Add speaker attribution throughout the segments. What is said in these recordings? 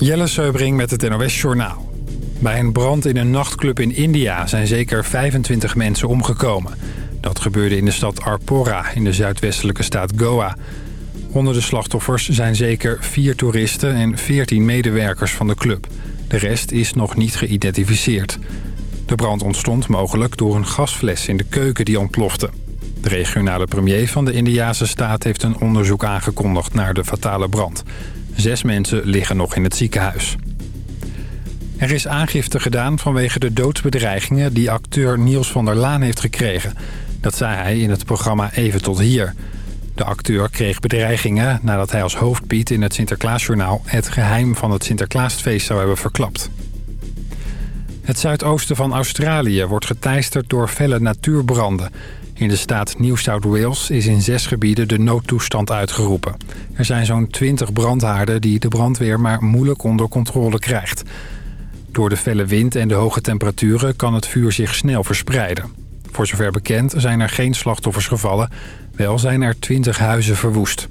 Speaker 1: Jelle Seubring met het NOS Journaal. Bij een brand in een nachtclub in India zijn zeker 25 mensen omgekomen. Dat gebeurde in de stad Arpora in de zuidwestelijke staat Goa. Onder de slachtoffers zijn zeker vier toeristen en 14 medewerkers van de club. De rest is nog niet geïdentificeerd. De brand ontstond mogelijk door een gasfles in de keuken die ontplofte. De regionale premier van de Indiase staat heeft een onderzoek aangekondigd naar de fatale brand. Zes mensen liggen nog in het ziekenhuis. Er is aangifte gedaan vanwege de doodsbedreigingen die acteur Niels van der Laan heeft gekregen. Dat zei hij in het programma Even tot hier. De acteur kreeg bedreigingen nadat hij als hoofdpiet in het Sinterklaasjournaal... het geheim van het Sinterklaasfeest zou hebben verklapt. Het zuidoosten van Australië wordt geteisterd door felle natuurbranden. In de staat New South Wales is in zes gebieden de noodtoestand uitgeroepen. Er zijn zo'n 20 brandhaarden die de brandweer maar moeilijk onder controle krijgt. Door de felle wind en de hoge temperaturen kan het vuur zich snel verspreiden. Voor zover bekend zijn er geen slachtoffers gevallen. Wel zijn er 20 huizen verwoest.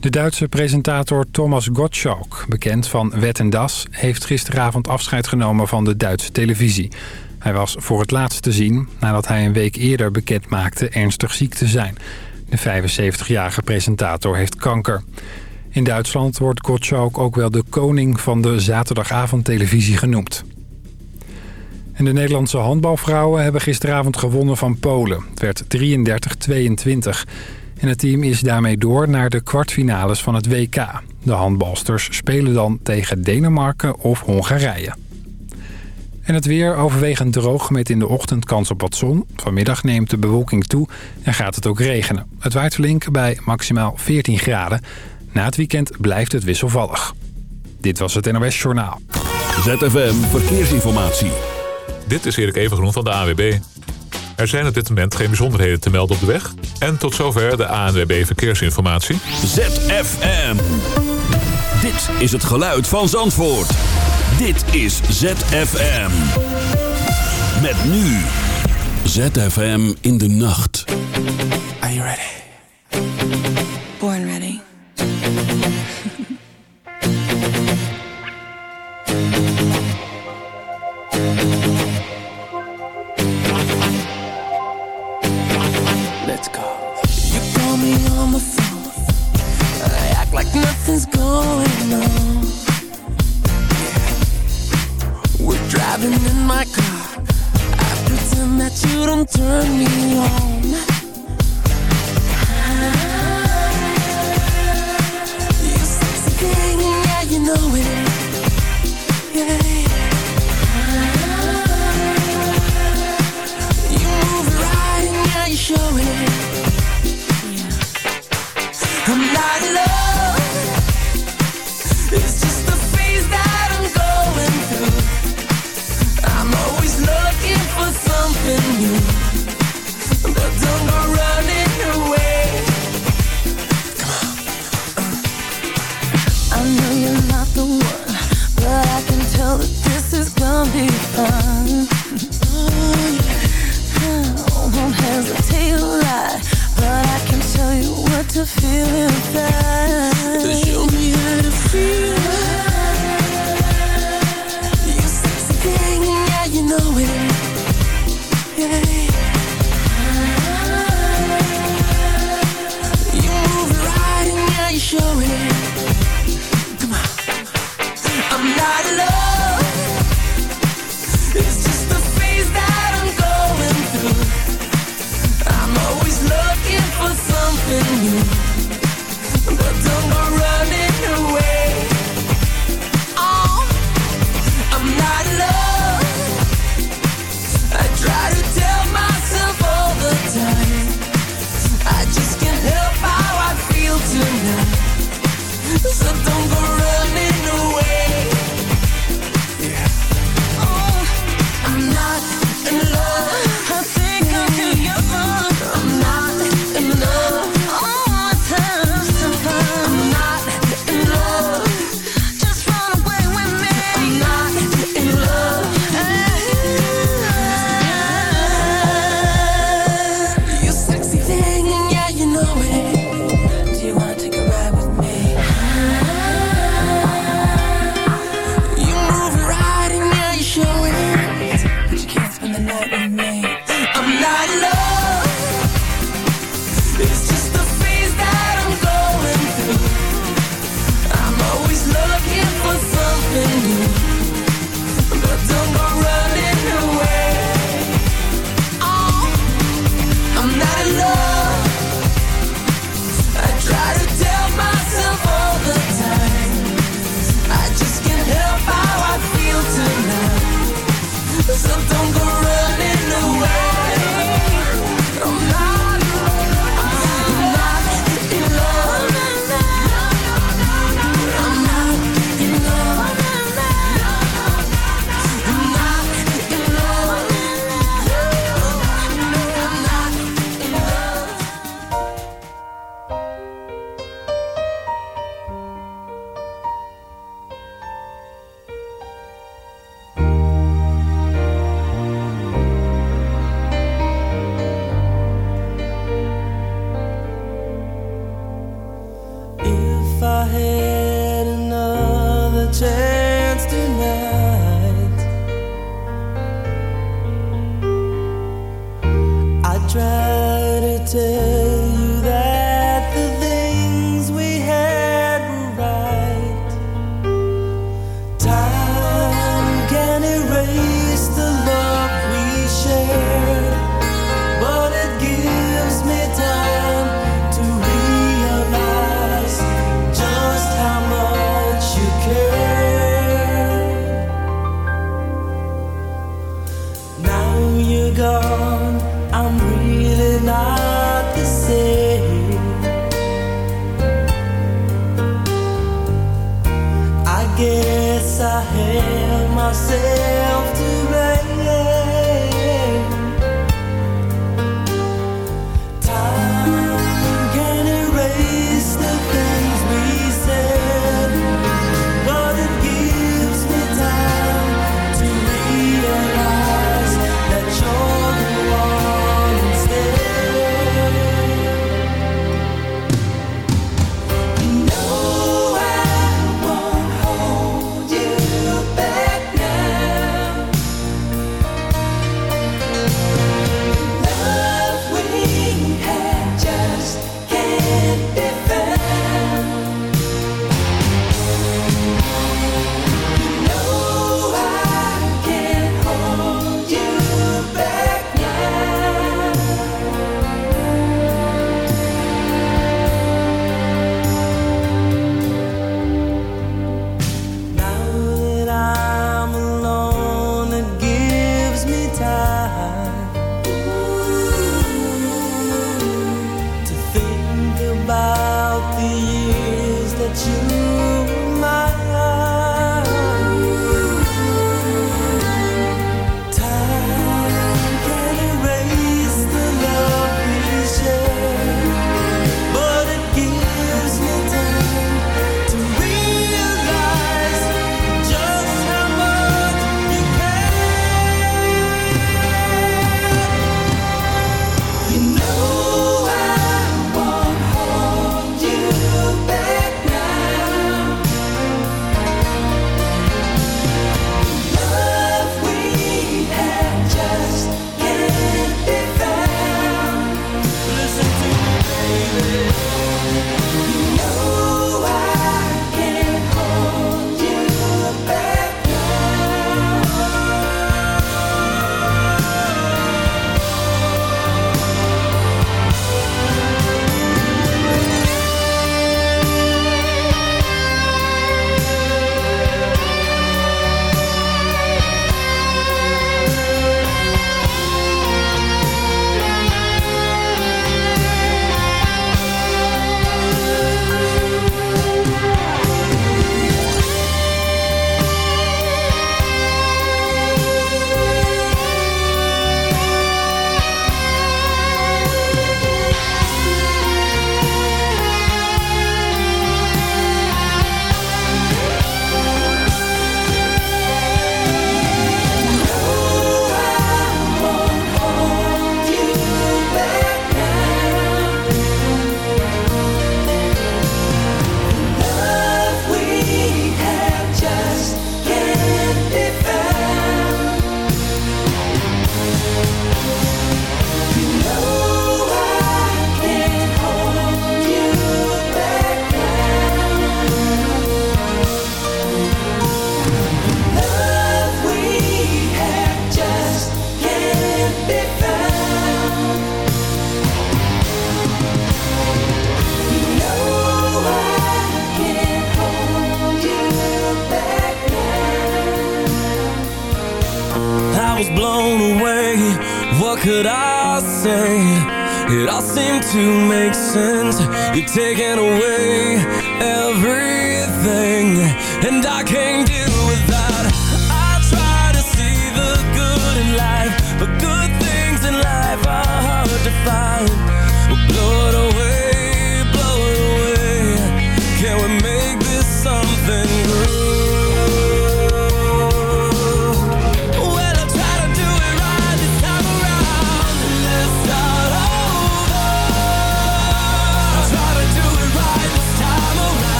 Speaker 1: De Duitse presentator Thomas Gottschalk, bekend van Wet en Das... heeft gisteravond afscheid genomen van de Duitse televisie. Hij was voor het laatst te zien nadat hij een week eerder bekend maakte ernstig ziek te zijn. De 75-jarige presentator heeft kanker. In Duitsland wordt Gottschalk ook wel de koning van de zaterdagavondtelevisie genoemd. En de Nederlandse handbalvrouwen hebben gisteravond gewonnen van Polen. Het werd 33-22. En het team is daarmee door naar de kwartfinales van het WK. De handbalsters spelen dan tegen Denemarken of Hongarije. En het weer overwegend droog met in de ochtend kans op wat zon. Vanmiddag neemt de bewolking toe en gaat het ook regenen. Het waait flink bij maximaal 14 graden. Na het weekend blijft het wisselvallig. Dit was het NOS Journaal.
Speaker 2: ZFM Verkeersinformatie.
Speaker 3: Dit is Erik Evengroen van de AWB. Er zijn op dit moment geen bijzonderheden te melden op de weg. En tot zover de ANWB Verkeersinformatie.
Speaker 2: ZFM. Dit is het geluid van Zandvoort. Dit is ZFM. Met nu. ZFM in de nacht.
Speaker 4: Are you ready?
Speaker 5: Born ready.
Speaker 4: Let's go. You call me on the phone. I act like nothing's going on. Driving in my car. I pretend that you don't turn me on. You sexy thing, yeah, you know it. Yeah.
Speaker 6: feeling bad.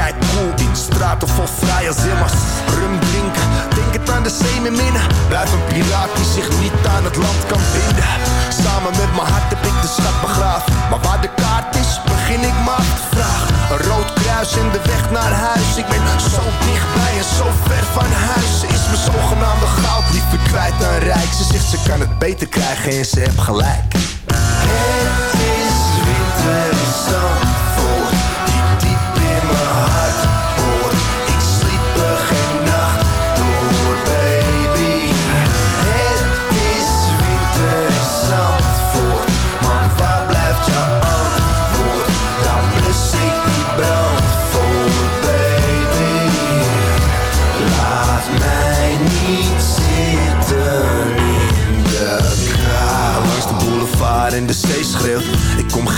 Speaker 6: Kijk cool in straten vol vrije zimmers. Rum drinken, denk het aan de zee met minnen. Blijf een piraat die zich niet aan het land kan binden. Samen met mijn hart heb ik de schat begraven. Maar waar de kaart is, begin ik maar te vragen. Een rood kruis in de weg naar huis. Ik ben zo dichtbij en zo ver van huis. Ze is mijn zogenaamde goud liever kwijt dan rijk. Ze zegt ze kan het beter krijgen en ze heeft gelijk. Het is winter in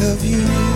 Speaker 6: of you.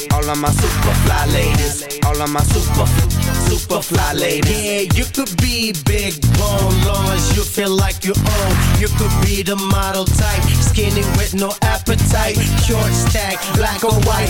Speaker 7: all of my super fly ladies, all of my super, super fly ladies.
Speaker 8: Yeah, you could be big bone, long as you feel like you own. You could be the model type, skinny with no appetite. Short stack, black or white,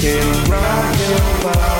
Speaker 9: can rockin', rockin' about